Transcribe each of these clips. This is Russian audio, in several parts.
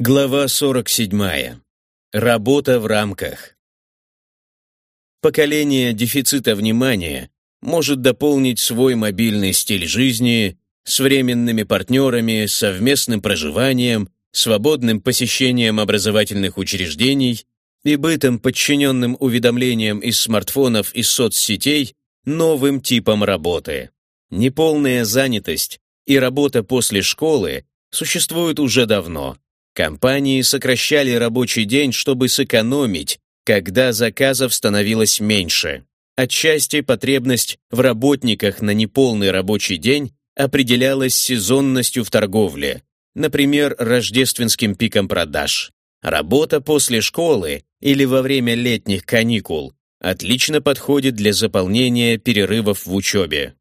Глава 47. Работа в рамках. Поколение дефицита внимания может дополнить свой мобильный стиль жизни с временными партнерами, совместным проживанием, свободным посещением образовательных учреждений и бытом, подчиненным уведомлениям из смартфонов и соцсетей, новым типом работы. Неполная занятость и работа после школы существуют уже давно. Компании сокращали рабочий день, чтобы сэкономить, когда заказов становилось меньше. Отчасти потребность в работниках на неполный рабочий день определялась сезонностью в торговле, например, рождественским пиком продаж. Работа после школы или во время летних каникул отлично подходит для заполнения перерывов в учебе.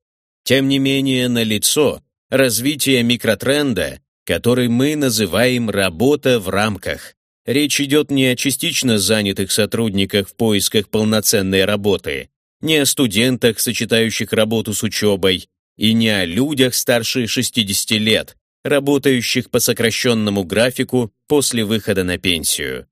Тем не менее, налицо развитие микротренда, который мы называем «работа в рамках». Речь идет не о частично занятых сотрудниках в поисках полноценной работы, не о студентах, сочетающих работу с учебой, и не о людях старше 60 лет, работающих по сокращенному графику после выхода на пенсию.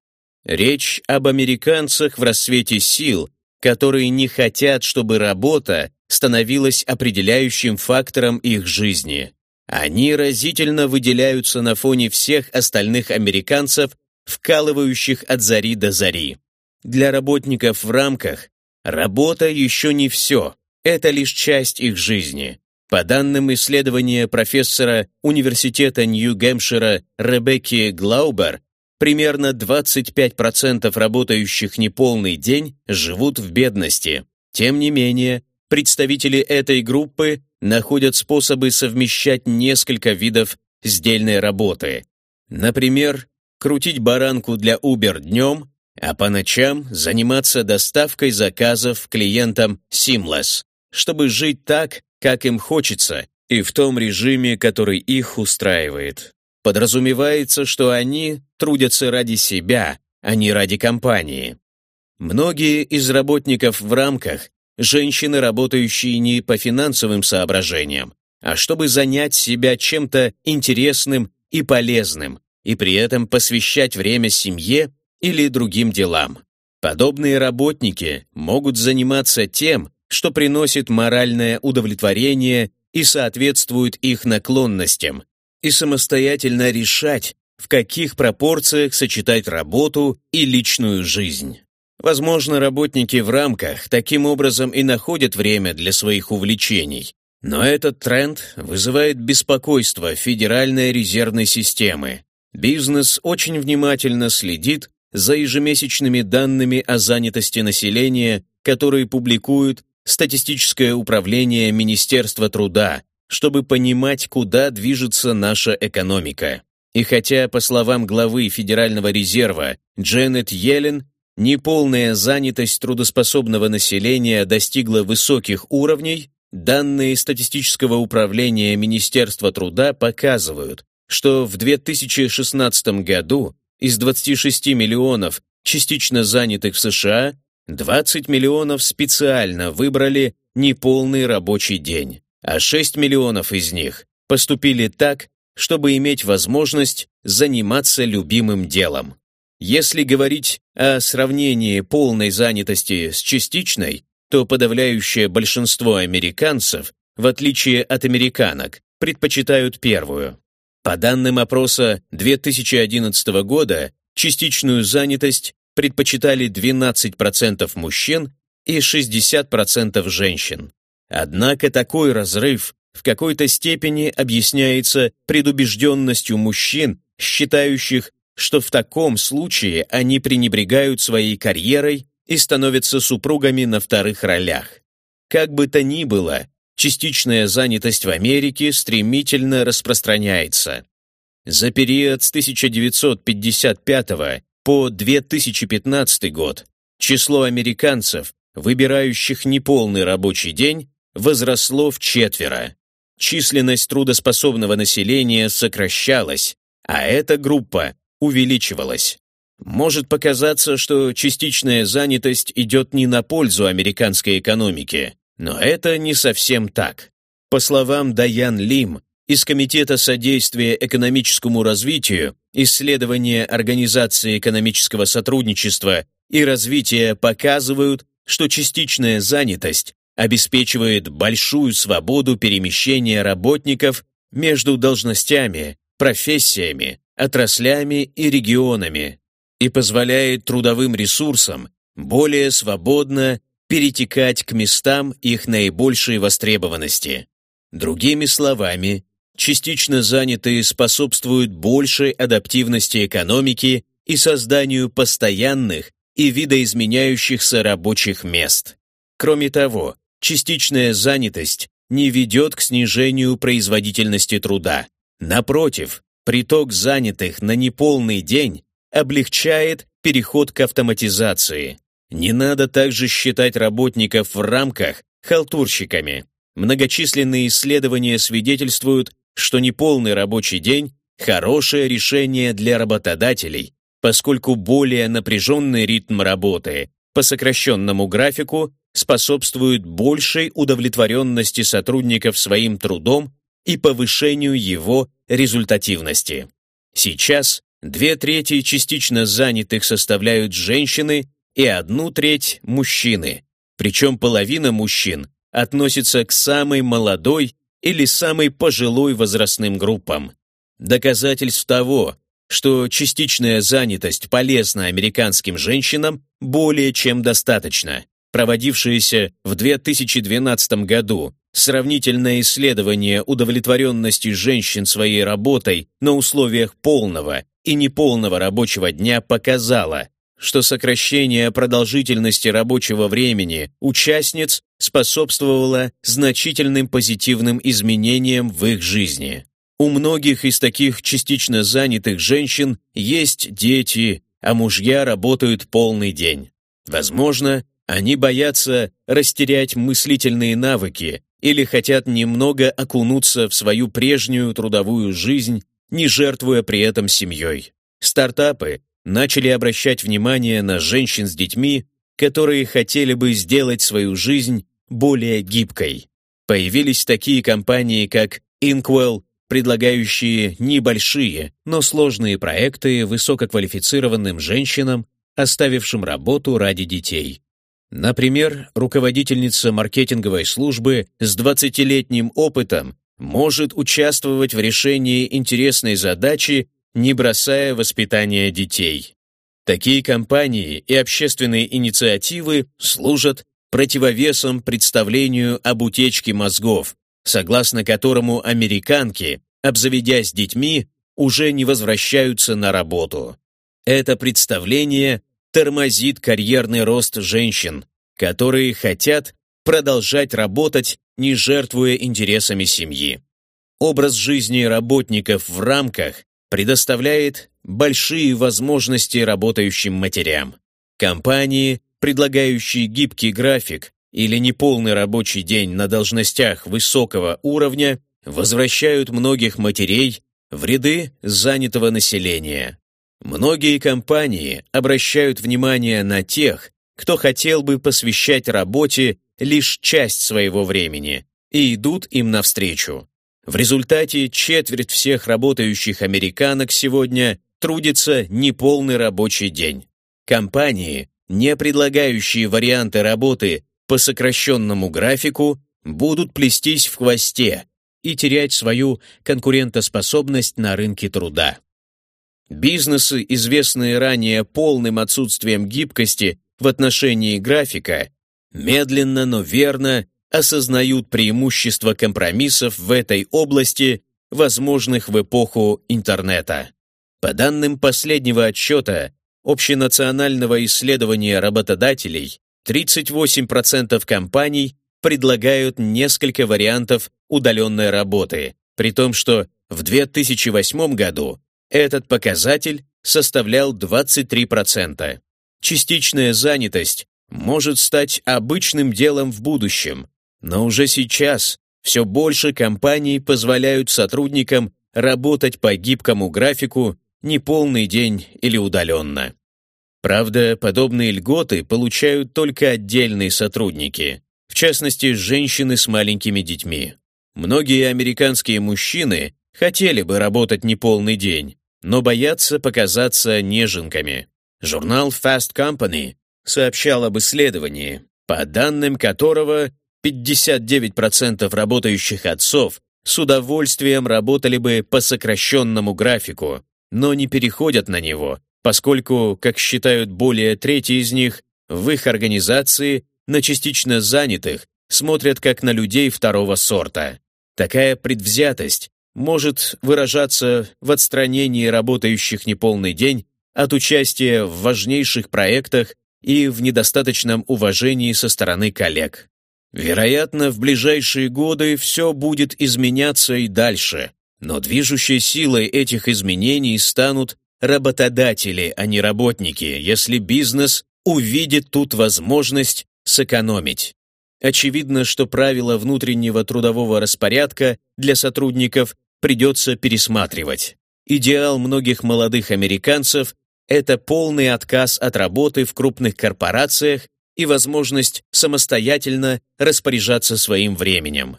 Речь об американцах в рассвете сил, которые не хотят, чтобы работа становилась определяющим фактором их жизни. Они разительно выделяются на фоне всех остальных американцев, вкалывающих от зари до зари. Для работников в рамках работа еще не все, это лишь часть их жизни. По данным исследования профессора Университета Нью-Гэмпшира Ребекки Глаубер, примерно 25% работающих неполный день живут в бедности. Тем не менее, представители этой группы находят способы совмещать несколько видов сдельной работы. Например, крутить баранку для Uber днем, а по ночам заниматься доставкой заказов клиентам Seamless, чтобы жить так, как им хочется, и в том режиме, который их устраивает. Подразумевается, что они трудятся ради себя, а не ради компании. Многие из работников в рамках – женщины, работающие не по финансовым соображениям, а чтобы занять себя чем-то интересным и полезным, и при этом посвящать время семье или другим делам. Подобные работники могут заниматься тем, что приносит моральное удовлетворение и соответствует их наклонностям, и самостоятельно решать, в каких пропорциях сочетать работу и личную жизнь. Возможно, работники в рамках таким образом и находят время для своих увлечений, но этот тренд вызывает беспокойство Федеральной резервной системы. Бизнес очень внимательно следит за ежемесячными данными о занятости населения, которые публикуют статистическое управление Министерства труда, чтобы понимать, куда движется наша экономика. И хотя, по словам главы Федерального резерва Дженнет Йеллен, неполная занятость трудоспособного населения достигла высоких уровней, данные статистического управления Министерства труда показывают, что в 2016 году из 26 миллионов частично занятых в США 20 миллионов специально выбрали неполный рабочий день, а 6 миллионов из них поступили так, чтобы иметь возможность заниматься любимым делом. Если говорить о сравнении полной занятости с частичной, то подавляющее большинство американцев, в отличие от американок, предпочитают первую. По данным опроса 2011 года, частичную занятость предпочитали 12% мужчин и 60% женщин. Однако такой разрыв в какой-то степени объясняется предубежденностью мужчин, считающих, что в таком случае они пренебрегают своей карьерой и становятся супругами на вторых ролях. Как бы то ни было, частичная занятость в Америке стремительно распространяется. За период с 1955 по 2015 год число американцев, выбирающих неполный рабочий день, возросло в четверо. Численность трудоспособного населения сокращалась, а эта группа увеличивалась. Может показаться, что частичная занятость идет не на пользу американской экономике, но это не совсем так. По словам Даян Лим, из Комитета содействия экономическому развитию, исследования Организации экономического сотрудничества и развития показывают, что частичная занятость обеспечивает большую свободу перемещения работников между должностями, профессиями, отраслями и регионами и позволяет трудовым ресурсам более свободно перетекать к местам их наибольшей востребованности. Другими словами, частично занятые способствуют большей адаптивности экономики и созданию постоянных и видоизменяющихся рабочих мест. Кроме того, частичная занятость не ведет к снижению производительности труда. Напротив, приток занятых на неполный день облегчает переход к автоматизации. Не надо также считать работников в рамках халтурщиками. Многочисленные исследования свидетельствуют, что неполный рабочий день – хорошее решение для работодателей, поскольку более напряженный ритм работы по сокращенному графику способствует большей удовлетворенности сотрудников своим трудом и повышению его результативности. Сейчас две трети частично занятых составляют женщины и одну треть – мужчины, причем половина мужчин относится к самой молодой или самой пожилой возрастным группам. Доказательств того, что частичная занятость полезна американским женщинам, более чем достаточно. Проводившееся в 2012 году сравнительное исследование удовлетворенности женщин своей работой на условиях полного и неполного рабочего дня показало, что сокращение продолжительности рабочего времени участниц способствовало значительным позитивным изменениям в их жизни. У многих из таких частично занятых женщин есть дети, а мужья работают полный день. Возможно, они боятся растерять мыслительные навыки или хотят немного окунуться в свою прежнюю трудовую жизнь, не жертвуя при этом семьей. Стартапы начали обращать внимание на женщин с детьми, которые хотели бы сделать свою жизнь более гибкой. Появились такие компании, как Inkwell, предлагающие небольшие, но сложные проекты высококвалифицированным женщинам, оставившим работу ради детей. Например, руководительница маркетинговой службы с 20-летним опытом может участвовать в решении интересной задачи не бросая воспитание детей. Такие компании и общественные инициативы служат противовесом представлению об утечке мозгов, согласно которому американки, обзаведясь детьми, уже не возвращаются на работу. Это представление тормозит карьерный рост женщин, которые хотят продолжать работать, не жертвуя интересами семьи. Образ жизни работников в рамках предоставляет большие возможности работающим матерям. Компании, предлагающие гибкий график или неполный рабочий день на должностях высокого уровня, возвращают многих матерей в ряды занятого населения. Многие компании обращают внимание на тех, кто хотел бы посвящать работе лишь часть своего времени, и идут им навстречу. В результате четверть всех работающих американок сегодня трудится неполный рабочий день. Компании, не предлагающие варианты работы по сокращенному графику, будут плестись в хвосте и терять свою конкурентоспособность на рынке труда. Бизнесы, известные ранее полным отсутствием гибкости в отношении графика, медленно, но верно осознают преимущества компромиссов в этой области, возможных в эпоху интернета. По данным последнего отчета общенационального исследования работодателей, 38% компаний предлагают несколько вариантов удаленной работы, при том, что в 2008 году этот показатель составлял 23%. Частичная занятость может стать обычным делом в будущем, но уже сейчас все больше компаний позволяют сотрудникам работать по гибкому графику не полный день или удаленно. Правда, подобные льготы получают только отдельные сотрудники, в частности, женщины с маленькими детьми. Многие американские мужчины хотели бы работать неполный день, но боятся показаться неженками. Журнал Fast Company сообщал об исследовании, по данным которого 59% работающих отцов с удовольствием работали бы по сокращенному графику, но не переходят на него, поскольку, как считают более трети из них, в их организации на частично занятых смотрят как на людей второго сорта. Такая предвзятость может выражаться в отстранении работающих неполный день от участия в важнейших проектах и в недостаточном уважении со стороны коллег. Вероятно, в ближайшие годы все будет изменяться и дальше, но движущей силой этих изменений станут работодатели, а не работники, если бизнес увидит тут возможность сэкономить. Очевидно, что правила внутреннего трудового распорядка для сотрудников придется пересматривать. Идеал многих молодых американцев – это полный отказ от работы в крупных корпорациях и возможность самостоятельно распоряжаться своим временем.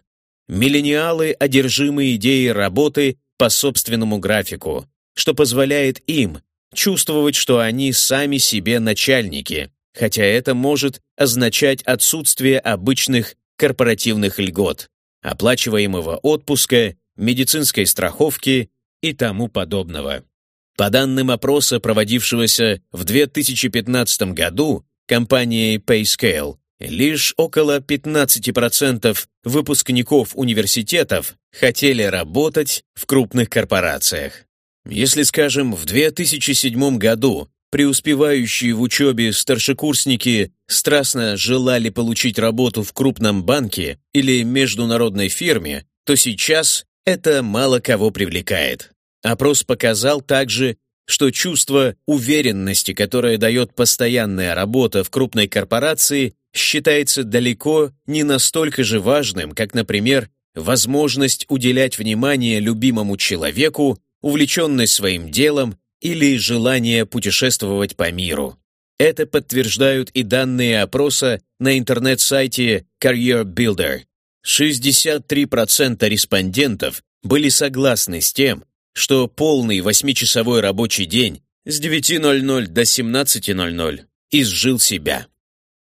Миллениалы одержимы идеей работы по собственному графику, что позволяет им чувствовать, что они сами себе начальники, хотя это может означать отсутствие обычных корпоративных льгот, оплачиваемого отпуска, медицинской страховки и тому подобного. По данным опроса, проводившегося в 2015 году компанией PayScale, лишь около 15% выпускников университетов хотели работать в крупных корпорациях. Если, скажем, в 2007 году преуспевающие в учебе старшекурсники страстно желали получить работу в крупном банке или международной фирме, то сейчас это мало кого привлекает. Опрос показал также, что чувство уверенности, которое дает постоянная работа в крупной корпорации, считается далеко не настолько же важным, как, например, возможность уделять внимание любимому человеку увлеченность своим делом или желание путешествовать по миру. Это подтверждают и данные опроса на интернет-сайте Career Builder. 63% респондентов были согласны с тем, что полный восьмичасовой рабочий день с 9.00 до 17.00 изжил себя.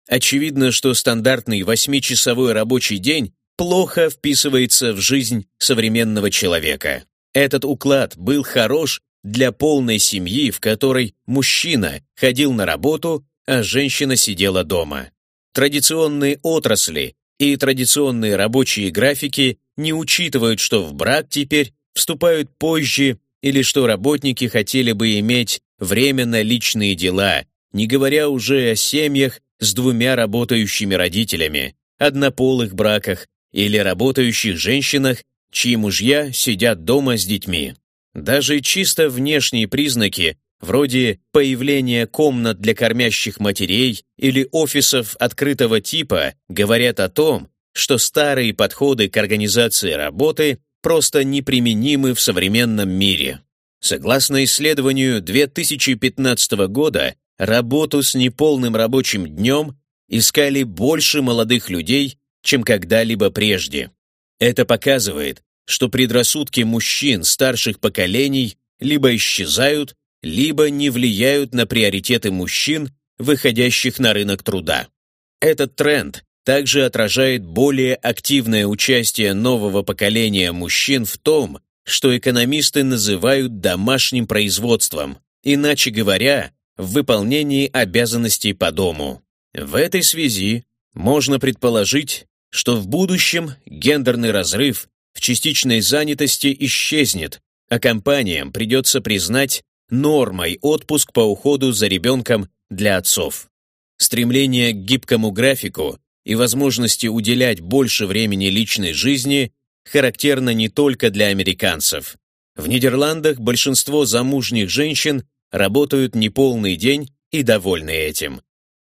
Очевидно, что стандартный восьмичасовой рабочий день плохо вписывается в жизнь современного человека. Этот уклад был хорош для полной семьи, в которой мужчина ходил на работу, а женщина сидела дома. Традиционные отрасли и традиционные рабочие графики не учитывают, что в брак теперь вступают позже или что работники хотели бы иметь время на личные дела, не говоря уже о семьях с двумя работающими родителями, однополых браках или работающих женщинах чьи мужья сидят дома с детьми. Даже чисто внешние признаки, вроде появления комнат для кормящих матерей или офисов открытого типа, говорят о том, что старые подходы к организации работы просто неприменимы в современном мире. Согласно исследованию 2015 года, работу с неполным рабочим днем искали больше молодых людей, чем когда-либо прежде. Это показывает, что предрассудки мужчин старших поколений либо исчезают, либо не влияют на приоритеты мужчин, выходящих на рынок труда. Этот тренд также отражает более активное участие нового поколения мужчин в том, что экономисты называют домашним производством, иначе говоря, в выполнении обязанностей по дому. В этой связи можно предположить, что в будущем гендерный разрыв в частичной занятости исчезнет, а компаниям придется признать нормой отпуск по уходу за ребенком для отцов. Стремление к гибкому графику и возможности уделять больше времени личной жизни характерно не только для американцев. В Нидерландах большинство замужних женщин работают неполный день и довольны этим.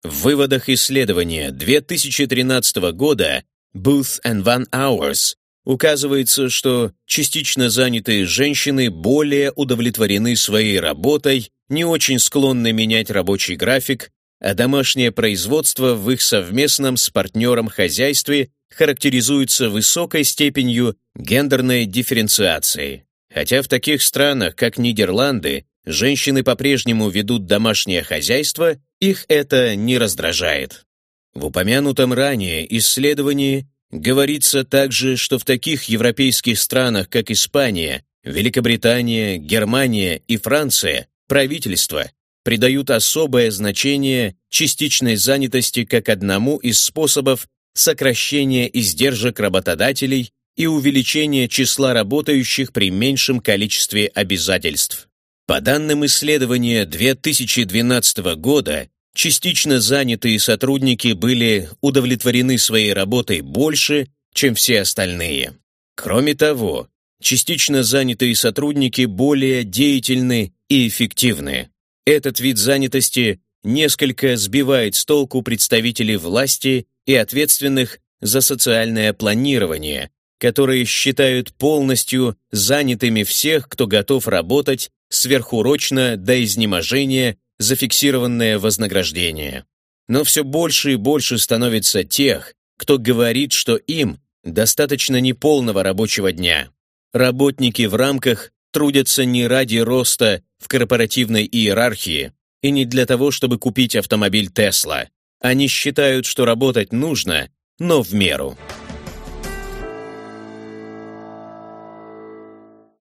В выводах исследования 2013 года Booth and Van Hours указывается, что частично занятые женщины более удовлетворены своей работой, не очень склонны менять рабочий график, а домашнее производство в их совместном с партнером хозяйстве характеризуются высокой степенью гендерной дифференциации. Хотя в таких странах, как Нидерланды, женщины по-прежнему ведут домашнее хозяйство, их это не раздражает. В упомянутом ранее исследовании говорится также, что в таких европейских странах, как Испания, Великобритания, Германия и Франция, правительства придают особое значение частичной занятости как одному из способов сокращения издержек работодателей и увеличения числа работающих при меньшем количестве обязательств. По данным исследования 2012 года, частично занятые сотрудники были удовлетворены своей работой больше, чем все остальные. Кроме того, частично занятые сотрудники более деятельны и эффективны. Этот вид занятости несколько сбивает с толку представителей власти и ответственных за социальное планирование, которые считают полностью занятыми всех, кто готов работать сверхурочно до изнеможения за фиксированное вознаграждение. Но все больше и больше становится тех, кто говорит, что им достаточно неполного рабочего дня. Работники в рамках трудятся не ради роста в корпоративной иерархии и не для того, чтобы купить автомобиль Тесла. Они считают, что работать нужно, но в меру.